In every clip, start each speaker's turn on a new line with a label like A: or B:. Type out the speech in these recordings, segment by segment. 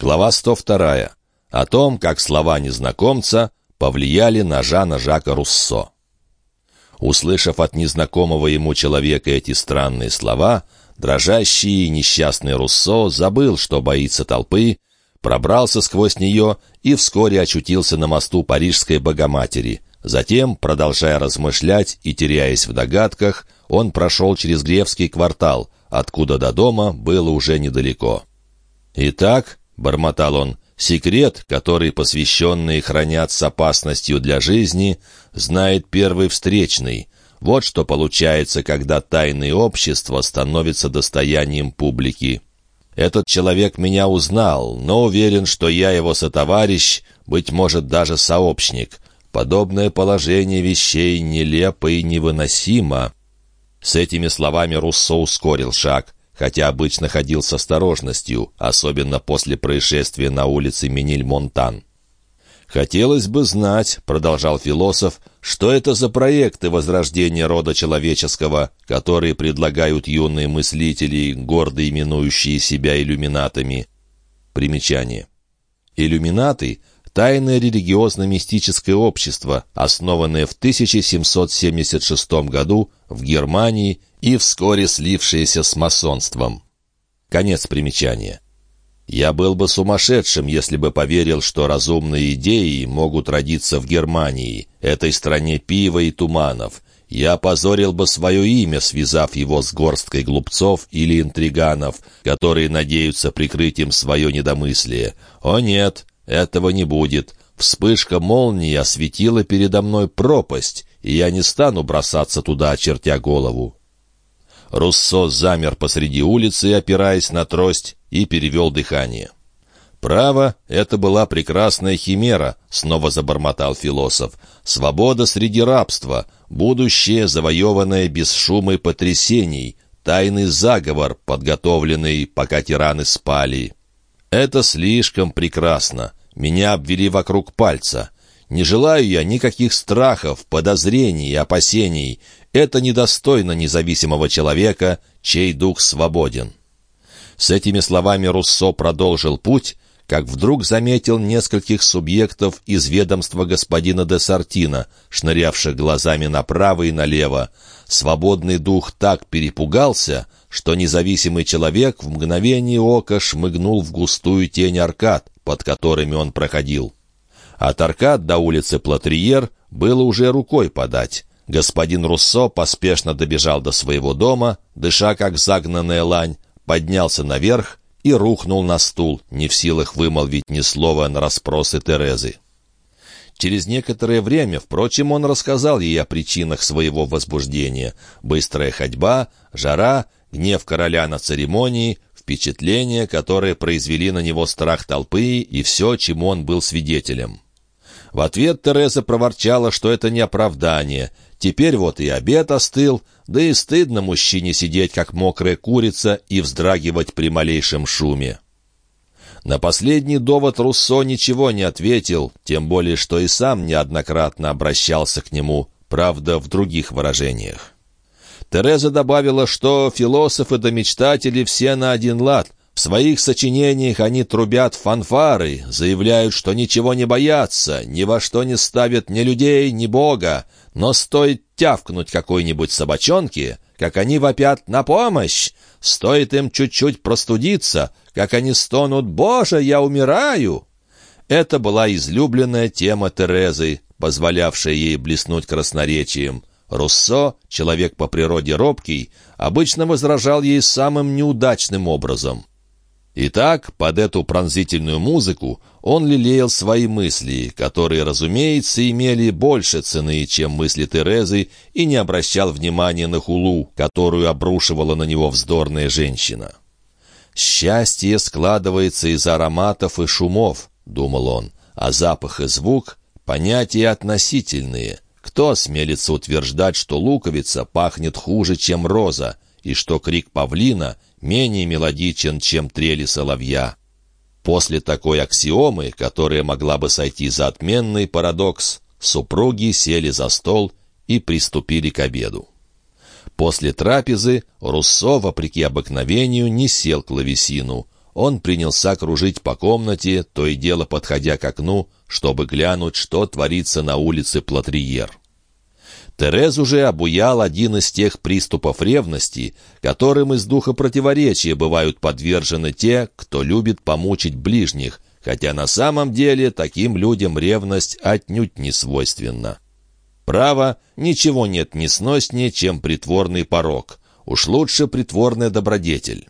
A: Глава 102. О том, как слова незнакомца повлияли на Жана Жака Руссо. Услышав от незнакомого ему человека эти странные слова, дрожащий и несчастный Руссо забыл, что боится толпы, пробрался сквозь нее и вскоре очутился на мосту Парижской Богоматери. Затем, продолжая размышлять и теряясь в догадках, он прошел через Гревский квартал, откуда до дома было уже недалеко. «Итак», — бормотал он, — «секрет, который посвященные хранят с опасностью для жизни, знает первый встречный. Вот что получается, когда тайны общества становятся достоянием публики». Этот человек меня узнал, но уверен, что я его сотоварищ, быть может, даже сообщник. Подобное положение вещей нелепо и невыносимо. С этими словами Руссо ускорил шаг хотя обычно ходил с осторожностью, особенно после происшествия на улице Миниль-Монтан. «Хотелось бы знать», — продолжал философ, «что это за проекты возрождения рода человеческого, которые предлагают юные мыслители, гордо именующие себя иллюминатами». Примечание. Иллюминаты тайное религиозно-мистическое общество, основанное в 1776 году в Германии и вскоре слившееся с масонством. Конец примечания. Я был бы сумасшедшим, если бы поверил, что разумные идеи могут родиться в Германии, этой стране пива и туманов. Я позорил бы свое имя, связав его с горсткой глупцов или интриганов, которые надеются прикрыть им свое недомыслие. О нет, этого не будет. Вспышка молнии осветила передо мной пропасть, и я не стану бросаться туда, очертя голову. Руссо замер посреди улицы, опираясь на трость, и перевел дыхание. «Право, это была прекрасная химера», — снова забормотал философ. «Свобода среди рабства, будущее, завоеванное без шума и потрясений, тайный заговор, подготовленный, пока тираны спали. Это слишком прекрасно. Меня обвели вокруг пальца. Не желаю я никаких страхов, подозрений опасений. Это недостойно независимого человека, чей дух свободен». С этими словами Руссо продолжил путь, как вдруг заметил нескольких субъектов из ведомства господина де Сартина, шнырявших глазами направо и налево. Свободный дух так перепугался, что независимый человек в мгновение ока шмыгнул в густую тень аркад, под которыми он проходил. От аркад до улицы Платриер было уже рукой подать. Господин Руссо поспешно добежал до своего дома, дыша как загнанная лань, поднялся наверх и рухнул на стул, не в силах вымолвить ни слова на расспросы Терезы. Через некоторое время, впрочем, он рассказал ей о причинах своего возбуждения. Быстрая ходьба, жара, гнев короля на церемонии, впечатления, которые произвели на него страх толпы и все, чему он был свидетелем. В ответ Тереза проворчала, что это не оправдание. Теперь вот и обед остыл, да и стыдно мужчине сидеть, как мокрая курица, и вздрагивать при малейшем шуме. На последний довод Руссо ничего не ответил, тем более, что и сам неоднократно обращался к нему, правда, в других выражениях. Тереза добавила, что философы да мечтатели все на один лад, в своих сочинениях они трубят фанфары, заявляют, что ничего не боятся, ни во что не ставят ни людей, ни Бога, но стоит тявкнуть какой-нибудь собачонке, как они вопят «на помощь!» Стоит им чуть-чуть простудиться, как они стонут «Боже, я умираю!» Это была излюбленная тема Терезы, позволявшая ей блеснуть красноречием. Руссо, человек по природе робкий, обычно возражал ей самым неудачным образом. Итак, под эту пронзительную музыку он лелеял свои мысли, которые, разумеется, имели больше цены, чем мысли Терезы, и не обращал внимания на хулу, которую обрушивала на него вздорная женщина. «Счастье складывается из ароматов и шумов», — думал он, «а запах и звук — понятия относительные. Кто осмелится утверждать, что луковица пахнет хуже, чем роза, и что крик павлина — менее мелодичен, чем трели соловья. После такой аксиомы, которая могла бы сойти за отменный парадокс, супруги сели за стол и приступили к обеду. После трапезы Руссо, вопреки обыкновению, не сел клавесину. он принялся кружить по комнате, то и дело подходя к окну, чтобы глянуть, что творится на улице Платриер. Терез уже обуял один из тех приступов ревности, которым из духа противоречия бывают подвержены те, кто любит помучить ближних, хотя на самом деле таким людям ревность отнюдь не свойственна. Право, ничего нет несноснее, чем притворный порог. Уж лучше притворная добродетель.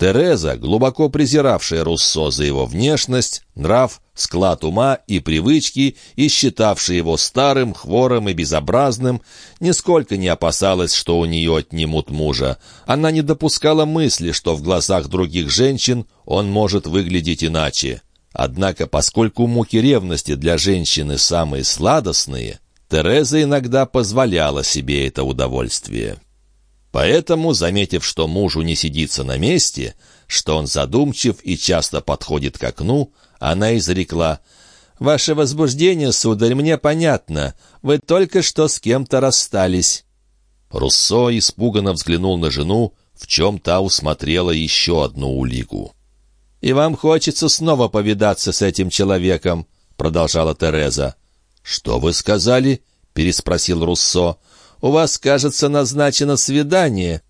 A: Тереза, глубоко презиравшая Руссо за его внешность, нрав, склад ума и привычки, и считавшая его старым, хворым и безобразным, нисколько не опасалась, что у нее отнимут мужа. Она не допускала мысли, что в глазах других женщин он может выглядеть иначе. Однако, поскольку муки ревности для женщины самые сладостные, Тереза иногда позволяла себе это удовольствие. Поэтому, заметив, что мужу не сидится на месте, что он задумчив и часто подходит к окну, она изрекла «Ваше возбуждение, сударь, мне понятно. Вы только что с кем-то расстались». Руссо испуганно взглянул на жену, в чем та усмотрела еще одну улику. «И вам хочется снова повидаться с этим человеком», — продолжала Тереза. «Что вы сказали?» — переспросил Руссо. У вас, кажется, назначено свидание».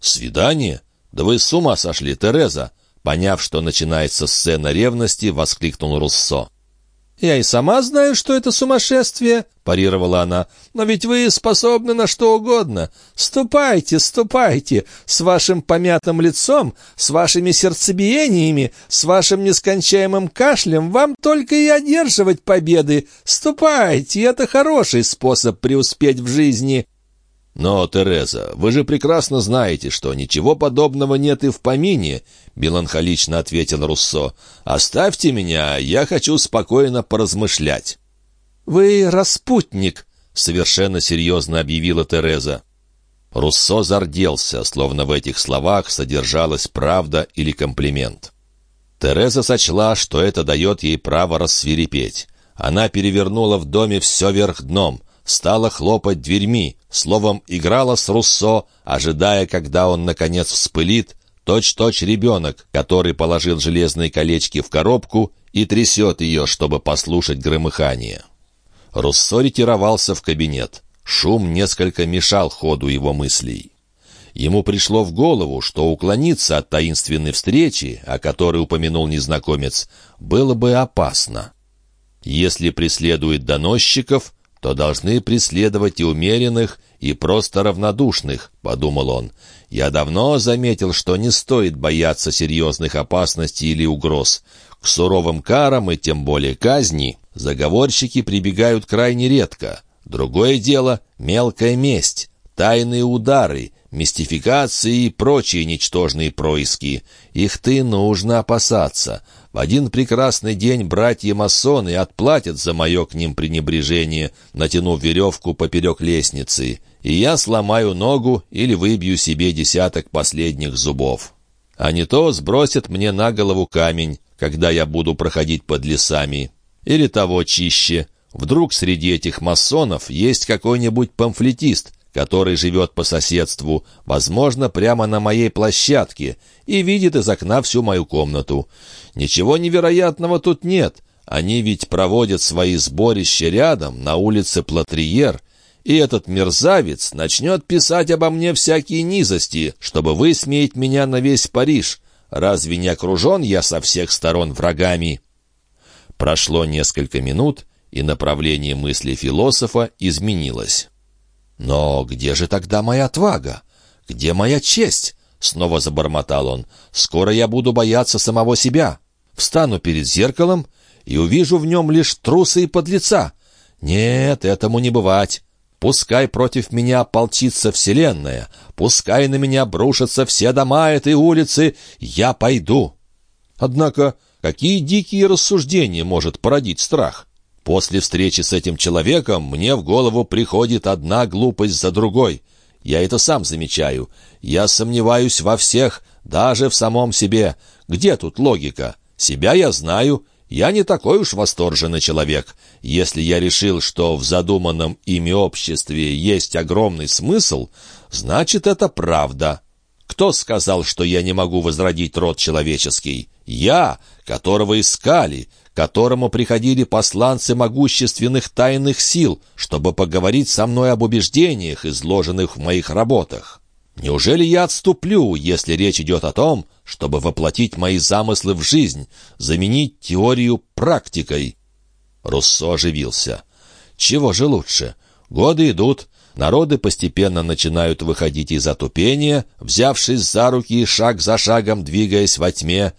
A: «Свидание? Да вы с ума сошли, Тереза!» Поняв, что начинается сцена ревности, воскликнул Руссо. «Я и сама знаю, что это сумасшествие», — парировала она. «Но ведь вы способны на что угодно. Ступайте, ступайте, с вашим помятым лицом, с вашими сердцебиениями, с вашим нескончаемым кашлем вам только и одерживать победы. Ступайте, это хороший способ преуспеть в жизни». «Но, Тереза, вы же прекрасно знаете, что ничего подобного нет и в помине», — меланхолично ответил Руссо. «Оставьте меня, я хочу спокойно поразмышлять». «Вы распутник», — совершенно серьезно объявила Тереза. Руссо зарделся, словно в этих словах содержалась правда или комплимент. Тереза сочла, что это дает ей право рассверепеть. Она перевернула в доме все вверх дном — стала хлопать дверьми, словом, играла с Руссо, ожидая, когда он, наконец, вспылит, точь-точь ребенок, который положил железные колечки в коробку и трясет ее, чтобы послушать громыхание. Руссо ретировался в кабинет. Шум несколько мешал ходу его мыслей. Ему пришло в голову, что уклониться от таинственной встречи, о которой упомянул незнакомец, было бы опасно. Если преследует доносчиков, то должны преследовать и умеренных, и просто равнодушных», — подумал он. «Я давно заметил, что не стоит бояться серьезных опасностей или угроз. К суровым карам и тем более казни заговорщики прибегают крайне редко. Другое дело — мелкая месть, тайные удары, мистификации и прочие ничтожные происки. Их ты нужно опасаться. В один прекрасный день братья-масоны отплатят за мое к ним пренебрежение, натянув веревку поперек лестницы, и я сломаю ногу или выбью себе десяток последних зубов. А не то сбросят мне на голову камень, когда я буду проходить под лесами. Или того чище. Вдруг среди этих масонов есть какой-нибудь памфлетист, который живет по соседству, возможно, прямо на моей площадке, и видит из окна всю мою комнату. Ничего невероятного тут нет. Они ведь проводят свои сборища рядом, на улице Платриер, и этот мерзавец начнет писать обо мне всякие низости, чтобы высмеять меня на весь Париж. Разве не окружен я со всех сторон врагами?» Прошло несколько минут, и направление мысли философа изменилось. «Но где же тогда моя отвага? Где моя честь?» Снова забормотал он. «Скоро я буду бояться самого себя. Встану перед зеркалом и увижу в нем лишь труса и подлеца. Нет, этому не бывать. Пускай против меня ополчится вселенная, пускай на меня брушатся все дома этой улицы, я пойду». Однако, какие дикие рассуждения может породить страх? После встречи с этим человеком мне в голову приходит одна глупость за другой. Я это сам замечаю. Я сомневаюсь во всех, даже в самом себе. Где тут логика? Себя я знаю. Я не такой уж восторженный человек. Если я решил, что в задуманном ими обществе есть огромный смысл, значит, это правда. Кто сказал, что я не могу возродить род человеческий? Я, которого искали, которому приходили посланцы могущественных тайных сил, чтобы поговорить со мной об убеждениях, изложенных в моих работах. Неужели я отступлю, если речь идет о том, чтобы воплотить мои замыслы в жизнь, заменить теорию практикой?» Руссо оживился. «Чего же лучше? Годы идут, народы постепенно начинают выходить из отупения, взявшись за руки и шаг за шагом двигаясь во тьме.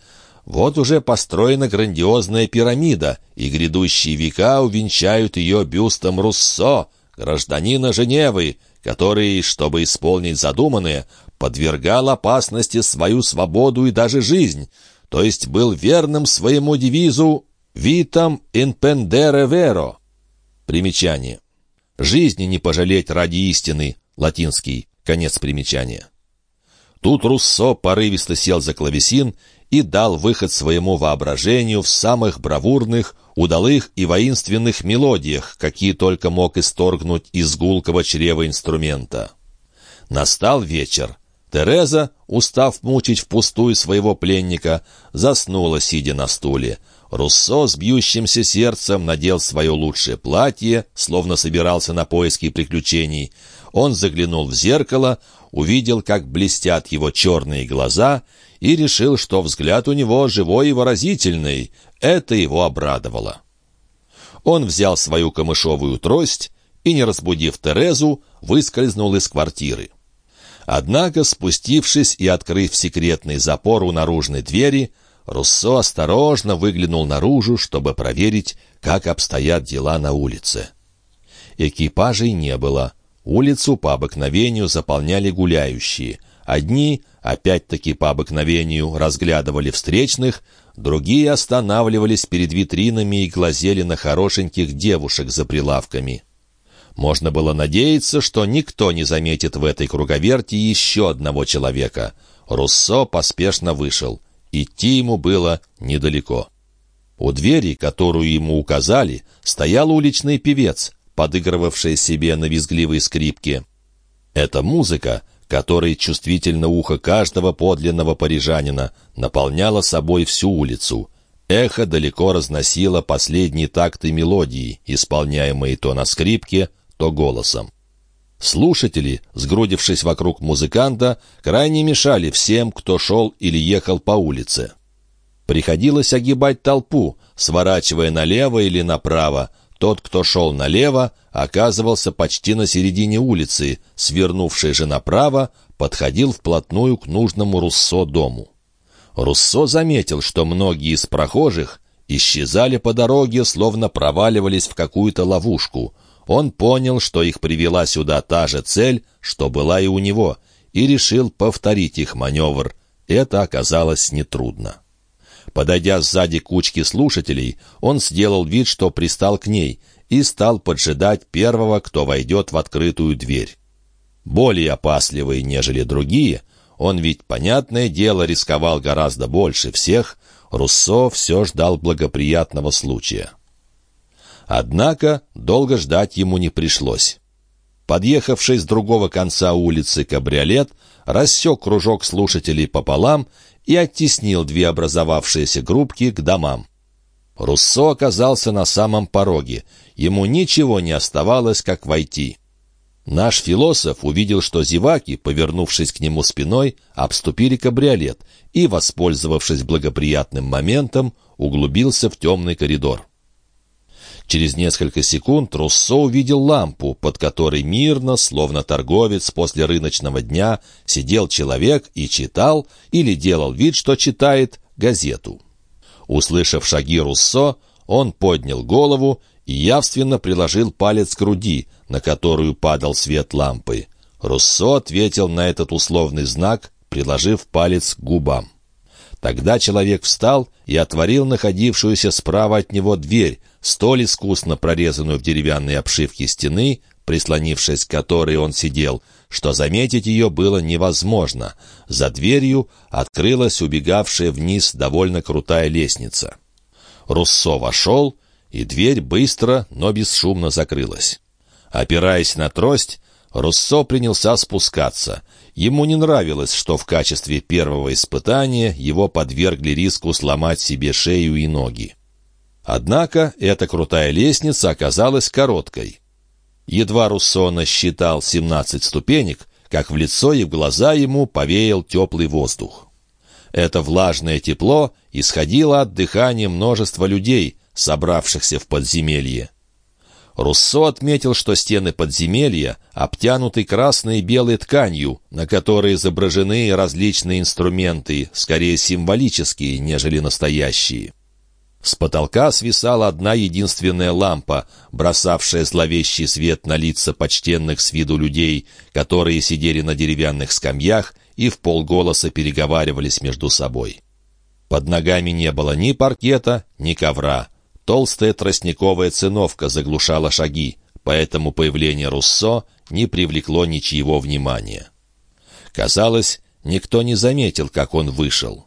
A: Вот уже построена грандиозная пирамида, и грядущие века увенчают ее бюстом Руссо, гражданина Женевы, который, чтобы исполнить задуманное, подвергал опасности свою свободу и даже жизнь, то есть был верным своему девизу «Витам инпендере веро». Примечание. «Жизни не пожалеть ради истины» латинский, конец примечания. Тут Руссо порывисто сел за клавесин и дал выход своему воображению в самых бравурных, удалых и воинственных мелодиях, какие только мог исторгнуть из гулкого чрева инструмента. Настал вечер. Тереза, устав мучить впустую своего пленника, заснула, сидя на стуле. Руссо с бьющимся сердцем надел свое лучшее платье, словно собирался на поиски приключений. Он заглянул в зеркало, увидел, как блестят его черные глаза, и решил, что взгляд у него живой и выразительный. Это его обрадовало. Он взял свою камышовую трость и, не разбудив Терезу, выскользнул из квартиры. Однако, спустившись и открыв секретный запор у наружной двери, Руссо осторожно выглянул наружу, чтобы проверить, как обстоят дела на улице. Экипажей не было. Улицу по обыкновению заполняли гуляющие. Одни, опять-таки по обыкновению, разглядывали встречных, другие останавливались перед витринами и глазели на хорошеньких девушек за прилавками. Можно было надеяться, что никто не заметит в этой круговерти еще одного человека. Руссо поспешно вышел. Идти ему было недалеко. У двери, которую ему указали, стоял уличный певец, подыгрывавший себе на визгливой скрипке. Эта музыка, которой чувствительно ухо каждого подлинного парижанина, наполняла собой всю улицу. Эхо далеко разносило последние такты мелодии, исполняемые то на скрипке, то голосом. Слушатели, сгрудившись вокруг музыканта, крайне мешали всем, кто шел или ехал по улице. Приходилось огибать толпу, сворачивая налево или направо. Тот, кто шел налево, оказывался почти на середине улицы, свернувший же направо, подходил вплотную к нужному Руссо дому. Руссо заметил, что многие из прохожих исчезали по дороге, словно проваливались в какую-то ловушку. Он понял, что их привела сюда та же цель, что была и у него, и решил повторить их маневр. Это оказалось нетрудно. Подойдя сзади кучки слушателей, он сделал вид, что пристал к ней, и стал поджидать первого, кто войдет в открытую дверь. Более опасливый, нежели другие, он ведь, понятное дело, рисковал гораздо больше всех, Руссо все ждал благоприятного случая. Однако долго ждать ему не пришлось. Подъехавший с другого конца улицы кабриолет рассек кружок слушателей пополам и оттеснил две образовавшиеся группки к домам. Руссо оказался на самом пороге. Ему ничего не оставалось, как войти. Наш философ увидел, что зеваки, повернувшись к нему спиной, обступили кабриолет и, воспользовавшись благоприятным моментом, углубился в темный коридор. Через несколько секунд Руссо увидел лампу, под которой мирно, словно торговец после рыночного дня, сидел человек и читал или делал вид, что читает газету. Услышав шаги Руссо, он поднял голову и явственно приложил палец к груди, на которую падал свет лампы. Руссо ответил на этот условный знак, приложив палец к губам. Тогда человек встал и отворил находившуюся справа от него дверь, столь искусно прорезанную в деревянной обшивке стены, прислонившись к которой он сидел, что заметить ее было невозможно. За дверью открылась убегавшая вниз довольно крутая лестница. Руссо вошел, и дверь быстро, но бесшумно закрылась. Опираясь на трость, Руссо принялся спускаться. Ему не нравилось, что в качестве первого испытания его подвергли риску сломать себе шею и ноги. Однако эта крутая лестница оказалась короткой. Едва Руссо насчитал 17 ступенек, как в лицо и в глаза ему повеял теплый воздух. Это влажное тепло исходило от дыхания множества людей, собравшихся в подземелье. Руссо отметил, что стены подземелья обтянуты красной и белой тканью, на которой изображены различные инструменты, скорее символические, нежели настоящие. С потолка свисала одна единственная лампа, бросавшая зловещий свет на лица почтенных с виду людей, которые сидели на деревянных скамьях и в полголоса переговаривались между собой. Под ногами не было ни паркета, ни ковра. Толстая тростниковая циновка заглушала шаги, поэтому появление Руссо не привлекло ничьего внимания. Казалось, никто не заметил, как он вышел.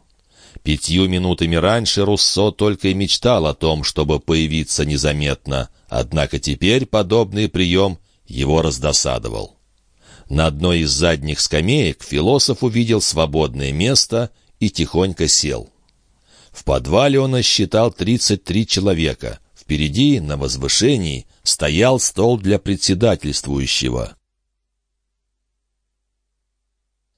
A: Пятью минутами раньше Руссо только и мечтал о том, чтобы появиться незаметно, однако теперь подобный прием его раздосадовал. На одной из задних скамеек философ увидел свободное место и тихонько сел. В подвале он насчитал 33 человека. Впереди, на возвышении, стоял стол для председательствующего.